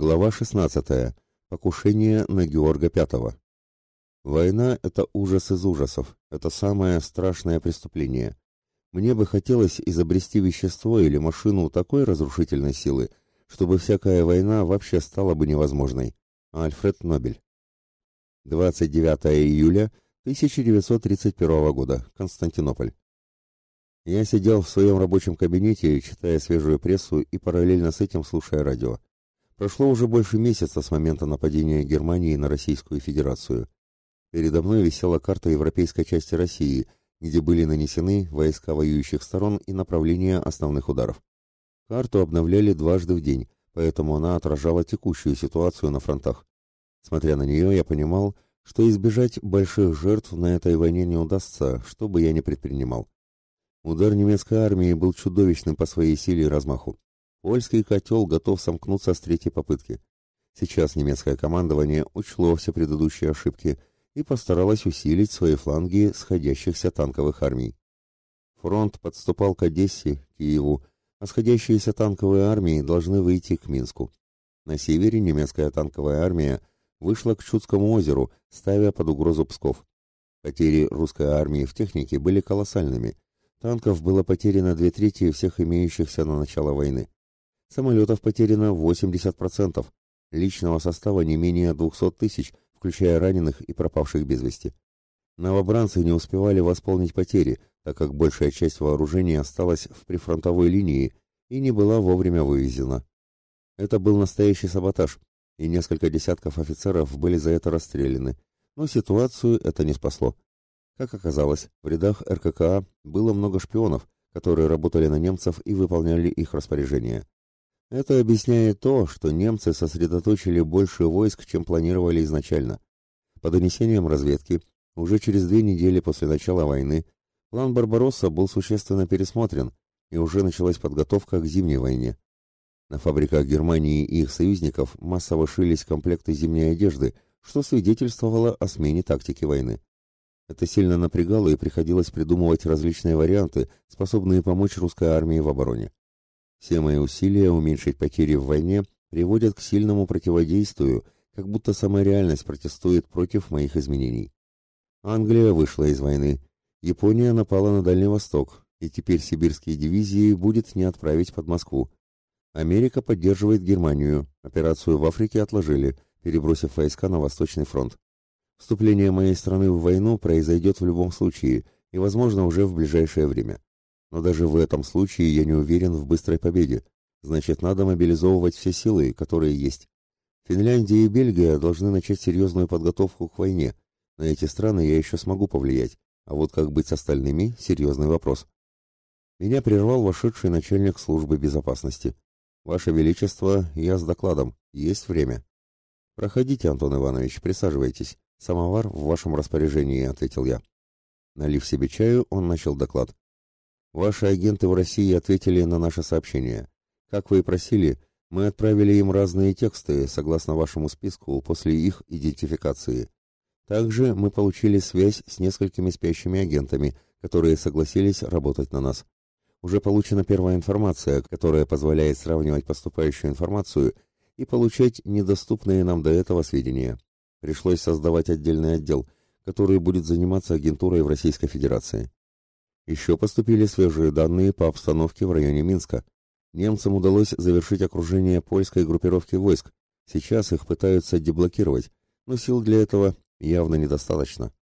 Глава 16. Покушение на Георга V. Война – это ужас из ужасов, это самое страшное преступление. Мне бы хотелось изобрести вещество или машину такой разрушительной силы, чтобы всякая война вообще стала бы невозможной. Альфред Нобель. 29 июля 1931 года. Константинополь. Я сидел в своем рабочем кабинете, читая свежую прессу и параллельно с этим слушая радио. Прошло уже больше месяца с момента нападения Германии на Российскую Федерацию. Передо мной висела карта европейской части России, где были нанесены войска воюющих сторон и направления основных ударов. Карту обновляли дважды в день, поэтому она отражала текущую ситуацию на фронтах. Смотря на нее, я понимал, что избежать больших жертв на этой войне не удастся, что бы я ни предпринимал. Удар немецкой армии был чудовищным по своей силе и размаху. Польский котел готов сомкнуться с третьей попытки. Сейчас немецкое командование учло все предыдущие ошибки и постаралось усилить свои фланги сходящихся танковых армий. Фронт подступал к Одессе, Киеву, а сходящиеся танковые армии должны выйти к Минску. На севере немецкая танковая армия вышла к Чудскому озеру, ставя под угрозу Псков. Потери русской армии в технике были колоссальными. Танков было потеряно две трети всех имеющихся на начало войны. Самолетов потеряно 80%, личного состава не менее 200 тысяч, включая раненых и пропавших без вести. Новобранцы не успевали восполнить потери, так как большая часть вооружения осталась в прифронтовой линии и не была вовремя вывезена. Это был настоящий саботаж, и несколько десятков офицеров были за это расстреляны, но ситуацию это не спасло. Как оказалось, в рядах РККА было много шпионов, которые работали на немцев и выполняли их распоряжения. Это объясняет то, что немцы сосредоточили больше войск, чем планировали изначально. По донесениям разведки, уже через две недели после начала войны план Барбаросса был существенно пересмотрен, и уже началась подготовка к зимней войне. На фабриках Германии и их союзников массово шились комплекты зимней одежды, что свидетельствовало о смене тактики войны. Это сильно напрягало и приходилось придумывать различные варианты, способные помочь русской армии в обороне. Все мои усилия уменьшить потери в войне приводят к сильному противодействию, как будто сама реальность протестует против моих изменений. Англия вышла из войны. Япония напала на Дальний Восток, и теперь сибирские дивизии будет не отправить под Москву. Америка поддерживает Германию. Операцию в Африке отложили, перебросив войска на Восточный фронт. Вступление моей страны в войну произойдет в любом случае и, возможно, уже в ближайшее время. Но даже в этом случае я не уверен в быстрой победе. Значит, надо мобилизовывать все силы, которые есть. Финляндия и Бельгия должны начать серьезную подготовку к войне. На эти страны я еще смогу повлиять. А вот как быть с остальными – серьезный вопрос. Меня прервал вошедший начальник службы безопасности. «Ваше Величество, я с докладом. Есть время?» «Проходите, Антон Иванович, присаживайтесь. Самовар в вашем распоряжении», — ответил я. Налив себе чаю, он начал доклад. Ваши агенты в России ответили на наше сообщение. Как вы и просили, мы отправили им разные тексты, согласно вашему списку, после их идентификации. Также мы получили связь с несколькими спящими агентами, которые согласились работать на нас. Уже получена первая информация, которая позволяет сравнивать поступающую информацию и получать недоступные нам до этого сведения. Пришлось создавать отдельный отдел, который будет заниматься агентурой в Российской Федерации. Еще поступили свежие данные по обстановке в районе Минска. Немцам удалось завершить окружение польской группировки войск. Сейчас их пытаются деблокировать, но сил для этого явно недостаточно.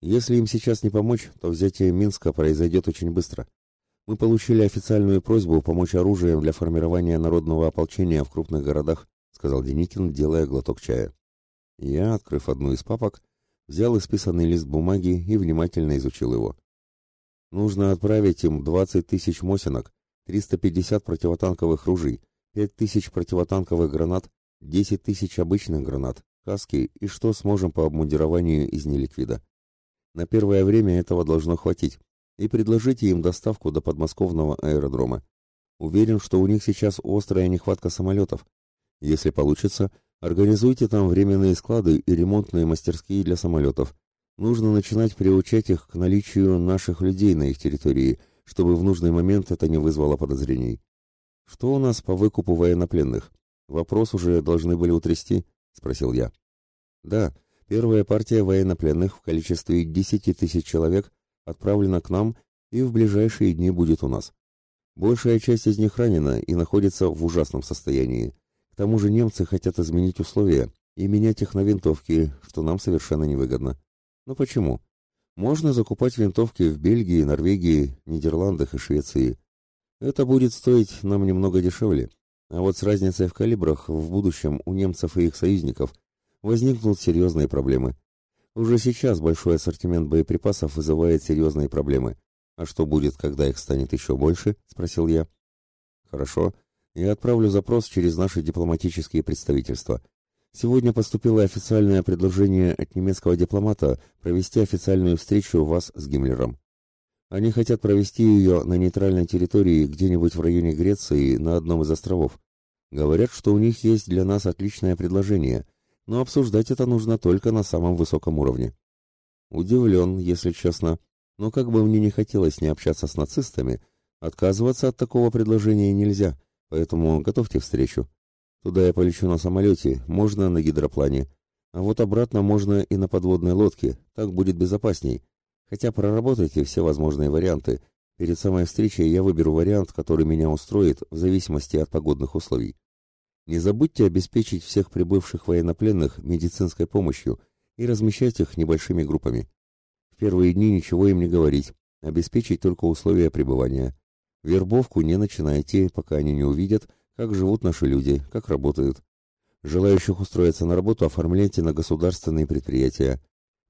Если им сейчас не помочь, то взятие Минска произойдет очень быстро. Мы получили официальную просьбу помочь оружием для формирования народного ополчения в крупных городах, сказал Деникин, делая глоток чая. Я, открыв одну из папок, взял исписанный лист бумаги и внимательно изучил его. Нужно отправить им 20 тысяч мосинок, 350 противотанковых ружей, 5 тысяч противотанковых гранат, 10 тысяч обычных гранат, каски и что сможем по обмундированию из неликвида. На первое время этого должно хватить, и предложите им доставку до подмосковного аэродрома. Уверен, что у них сейчас острая нехватка самолетов. Если получится, организуйте там временные склады и ремонтные мастерские для самолетов, Нужно начинать приучать их к наличию наших людей на их территории, чтобы в нужный момент это не вызвало подозрений. Что у нас по выкупу военнопленных? Вопрос уже должны были утрясти?» — спросил я. «Да, первая партия военнопленных в количестве десяти тысяч человек отправлена к нам и в ближайшие дни будет у нас. Большая часть из них ранена и находится в ужасном состоянии. К тому же немцы хотят изменить условия и менять их на винтовки, что нам совершенно невыгодно. Но почему? Можно закупать винтовки в Бельгии, Норвегии, Нидерландах и Швеции. Это будет стоить нам немного дешевле. А вот с разницей в калибрах в будущем у немцев и их союзников возникнут серьезные проблемы. Уже сейчас большой ассортимент боеприпасов вызывает серьезные проблемы. А что будет, когда их станет еще больше? спросил я. Хорошо. Я отправлю запрос через наши дипломатические представительства. Сегодня поступило официальное предложение от немецкого дипломата провести официальную встречу вас с Гиммлером. Они хотят провести ее на нейтральной территории где-нибудь в районе Греции на одном из островов. Говорят, что у них есть для нас отличное предложение, но обсуждать это нужно только на самом высоком уровне. Удивлен, если честно, но как бы мне не хотелось не общаться с нацистами, отказываться от такого предложения нельзя, поэтому готовьте встречу. Туда я полечу на самолете, можно на гидроплане. А вот обратно можно и на подводной лодке, так будет безопасней. Хотя проработайте все возможные варианты. Перед самой встречей я выберу вариант, который меня устроит в зависимости от погодных условий. Не забудьте обеспечить всех прибывших военнопленных медицинской помощью и размещать их небольшими группами. В первые дни ничего им не говорить, обеспечить только условия пребывания. Вербовку не начинайте, пока они не увидят, как живут наши люди, как работают. Желающих устроиться на работу оформляйте на государственные предприятия.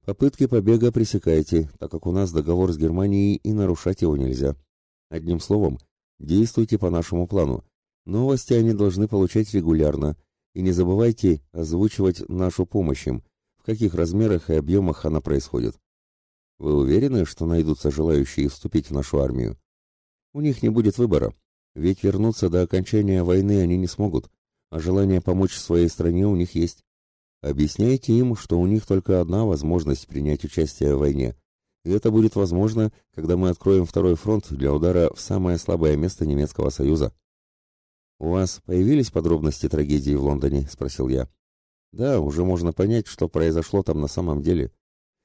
Попытки побега пресекайте, так как у нас договор с Германией и нарушать его нельзя. Одним словом, действуйте по нашему плану. Новости они должны получать регулярно. И не забывайте озвучивать нашу помощь им, в каких размерах и объемах она происходит. Вы уверены, что найдутся желающие вступить в нашу армию? У них не будет выбора. Ведь вернуться до окончания войны они не смогут, а желание помочь своей стране у них есть. Объясняйте им, что у них только одна возможность принять участие в войне, и это будет возможно, когда мы откроем второй фронт для удара в самое слабое место немецкого союза. «У вас появились подробности трагедии в Лондоне?» – спросил я. «Да, уже можно понять, что произошло там на самом деле.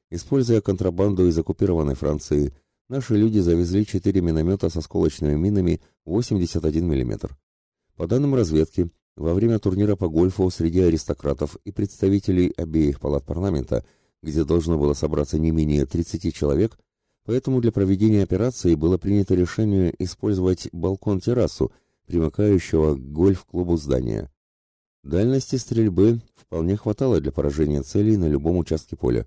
Используя контрабанду из оккупированной Франции – наши люди завезли четыре миномета со сколочными минами 81 мм. По данным разведки, во время турнира по гольфу среди аристократов и представителей обеих палат парламента, где должно было собраться не менее 30 человек, поэтому для проведения операции было принято решение использовать балкон-террасу, примыкающего к гольф-клубу здания. Дальности стрельбы вполне хватало для поражения целей на любом участке поля.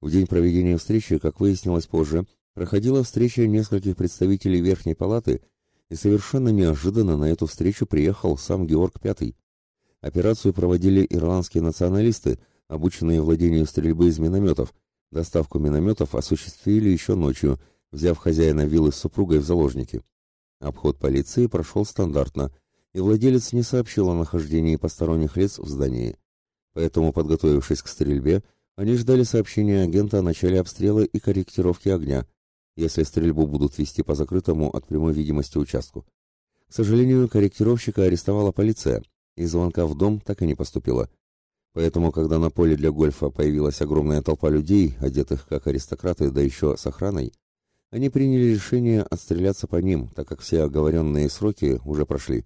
В день проведения встречи, как выяснилось позже, проходила встреча нескольких представителей Верхней Палаты, и совершенно неожиданно на эту встречу приехал сам Георг Пятый. Операцию проводили ирландские националисты, обученные владению стрельбы из минометов. Доставку минометов осуществили еще ночью, взяв хозяина виллы с супругой в заложники. Обход полиции прошел стандартно, и владелец не сообщил о нахождении посторонних лиц в здании. Поэтому, подготовившись к стрельбе, они ждали сообщения агента о начале обстрела и корректировки огня, если стрельбу будут вести по закрытому от прямой видимости участку. К сожалению, корректировщика арестовала полиция, и звонка в дом так и не поступило. Поэтому, когда на поле для гольфа появилась огромная толпа людей, одетых как аристократы, да еще с охраной, они приняли решение отстреляться по ним, так как все оговоренные сроки уже прошли.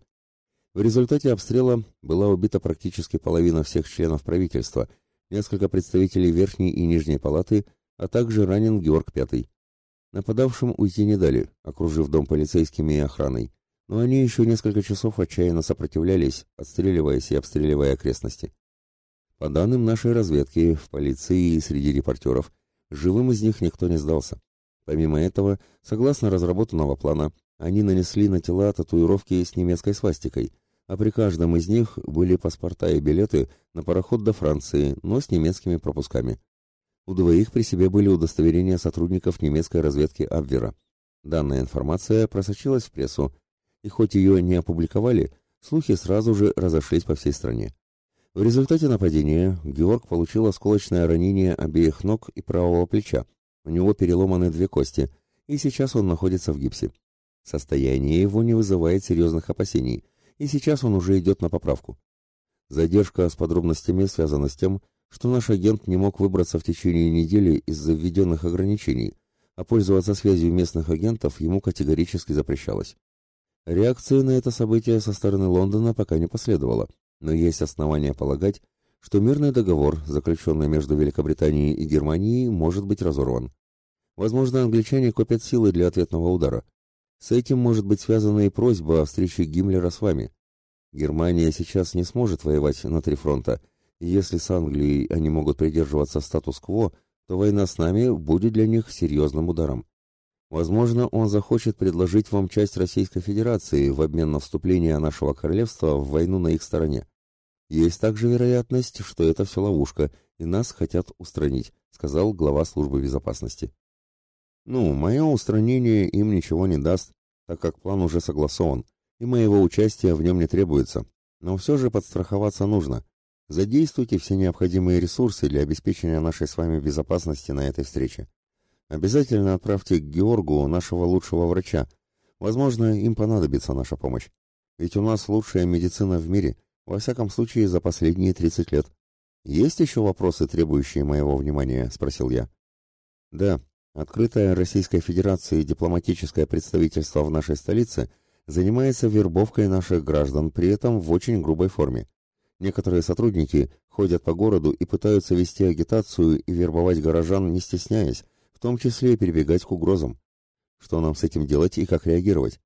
В результате обстрела была убита практически половина всех членов правительства, несколько представителей Верхней и Нижней палаты, а также ранен Георг Пятый. Нападавшим уйти не дали, окружив дом полицейскими и охраной, но они еще несколько часов отчаянно сопротивлялись, отстреливаясь и обстреливая окрестности. По данным нашей разведки, в полиции и среди репортеров, живым из них никто не сдался. Помимо этого, согласно разработанного плана, они нанесли на тела татуировки с немецкой свастикой, а при каждом из них были паспорта и билеты на пароход до Франции, но с немецкими пропусками. У двоих при себе были удостоверения сотрудников немецкой разведки Абвера. Данная информация просочилась в прессу, и хоть ее не опубликовали, слухи сразу же разошлись по всей стране. В результате нападения Георг получил осколочное ранение обеих ног и правого плеча. У него переломаны две кости, и сейчас он находится в гипсе. Состояние его не вызывает серьезных опасений, и сейчас он уже идет на поправку. Задержка с подробностями связана с тем, что наш агент не мог выбраться в течение недели из-за введенных ограничений, а пользоваться связью местных агентов ему категорически запрещалось. Реакции на это событие со стороны Лондона пока не последовало, но есть основания полагать, что мирный договор, заключенный между Великобританией и Германией, может быть разорван. Возможно, англичане копят силы для ответного удара. С этим может быть связана и просьба о встрече Гиммлера с вами. Германия сейчас не сможет воевать на три фронта, если с Англией они могут придерживаться статус-кво, то война с нами будет для них серьезным ударом. Возможно, он захочет предложить вам часть Российской Федерации в обмен на вступление нашего королевства в войну на их стороне. Есть также вероятность, что это все ловушка, и нас хотят устранить, сказал глава службы безопасности. Ну, мое устранение им ничего не даст, так как план уже согласован, и моего участия в нем не требуется. Но все же подстраховаться нужно. Задействуйте все необходимые ресурсы для обеспечения нашей с вами безопасности на этой встрече. Обязательно отправьте к Георгу нашего лучшего врача. Возможно, им понадобится наша помощь. Ведь у нас лучшая медицина в мире, во всяком случае за последние 30 лет. Есть еще вопросы, требующие моего внимания, спросил я. Да, открытое Российской Федерации дипломатическое представительство в нашей столице занимается вербовкой наших граждан, при этом в очень грубой форме. Некоторые сотрудники ходят по городу и пытаются вести агитацию и вербовать горожан, не стесняясь, в том числе перебегать к угрозам. Что нам с этим делать и как реагировать?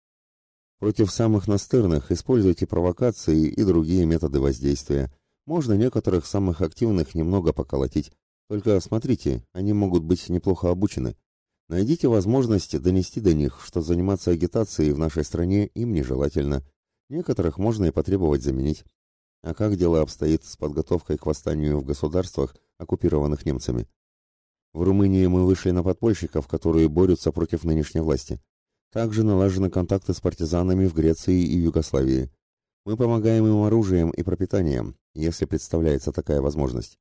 Против самых настырных используйте провокации и другие методы воздействия. Можно некоторых самых активных немного поколотить. Только смотрите, они могут быть неплохо обучены. Найдите возможность донести до них, что заниматься агитацией в нашей стране им нежелательно. Некоторых можно и потребовать заменить. А как дело обстоит с подготовкой к восстанию в государствах, оккупированных немцами? В Румынии мы вышли на подпольщиков, которые борются против нынешней власти. Также налажены контакты с партизанами в Греции и Югославии. Мы помогаем им оружием и пропитанием, если представляется такая возможность.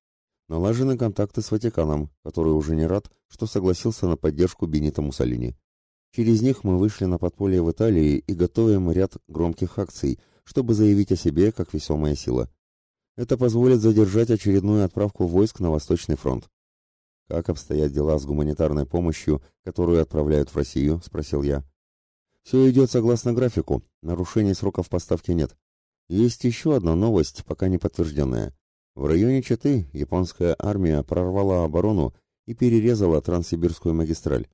Налажены контакты с Ватиканом, который уже не рад, что согласился на поддержку Бенита Муссолини. Через них мы вышли на подполье в Италии и готовим ряд громких акций, чтобы заявить о себе как весомая сила. Это позволит задержать очередную отправку войск на Восточный фронт. «Как обстоят дела с гуманитарной помощью, которую отправляют в Россию?» – спросил я. «Все идет согласно графику. Нарушений сроков поставки нет. Есть еще одна новость, пока не подтвержденная. В районе Читы японская армия прорвала оборону и перерезала Транссибирскую магистраль.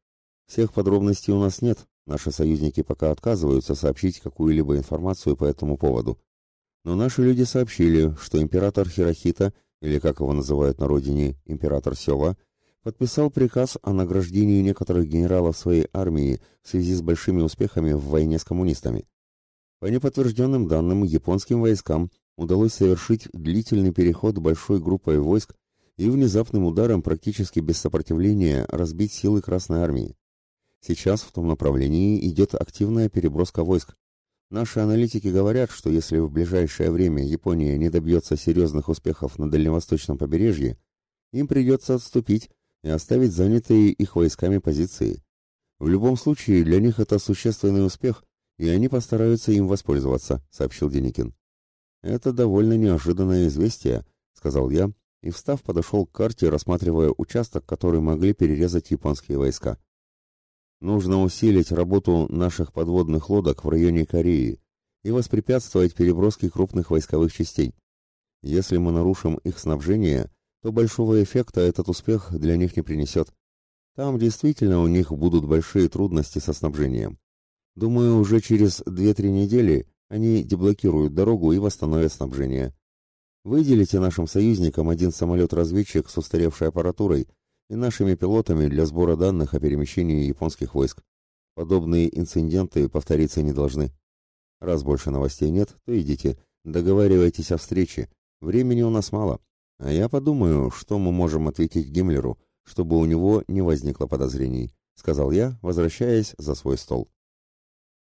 Всех подробностей у нас нет, наши союзники пока отказываются сообщить какую-либо информацию по этому поводу. Но наши люди сообщили, что император Хирохита, или как его называют на родине, император Сева, подписал приказ о награждении некоторых генералов своей армии в связи с большими успехами в войне с коммунистами. По неподтвержденным данным, японским войскам удалось совершить длительный переход большой группой войск и внезапным ударом практически без сопротивления разбить силы Красной Армии. Сейчас в том направлении идет активная переброска войск. Наши аналитики говорят, что если в ближайшее время Япония не добьется серьезных успехов на дальневосточном побережье, им придется отступить и оставить занятые их войсками позиции. В любом случае, для них это существенный успех, и они постараются им воспользоваться, сообщил Деникин. Это довольно неожиданное известие, сказал я, и встав подошел к карте, рассматривая участок, который могли перерезать японские войска. Нужно усилить работу наших подводных лодок в районе Кореи и воспрепятствовать переброске крупных войсковых частей. Если мы нарушим их снабжение, то большого эффекта этот успех для них не принесет. Там действительно у них будут большие трудности со снабжением. Думаю, уже через 2-3 недели они деблокируют дорогу и восстановят снабжение. Выделите нашим союзникам один самолет-разведчик с устаревшей аппаратурой и нашими пилотами для сбора данных о перемещении японских войск. Подобные инциденты повториться не должны. Раз больше новостей нет, то идите, договаривайтесь о встрече. Времени у нас мало. А я подумаю, что мы можем ответить Гиммлеру, чтобы у него не возникло подозрений, сказал я, возвращаясь за свой стол.